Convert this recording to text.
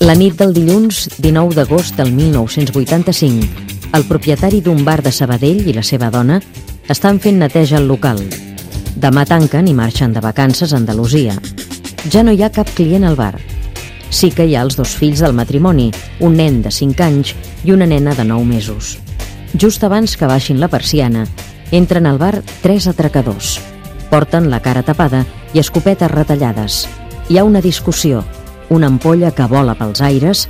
La nit del dilluns 19 d'agost del 1985, el propietari d'un bar de Sabadell i la seva dona estan fent neteja al local. Demà tanquen i marxen de vacances a Andalusia. Ja no hi ha cap client al bar. Sí que hi ha els dos fills del matrimoni, un nen de 5 anys i una nena de 9 mesos. Just abans que baixin la persiana, entren al bar tres atracadors. Porten la cara tapada i escopetes retallades. Hi ha una discussió, una ampolla que vola pels aires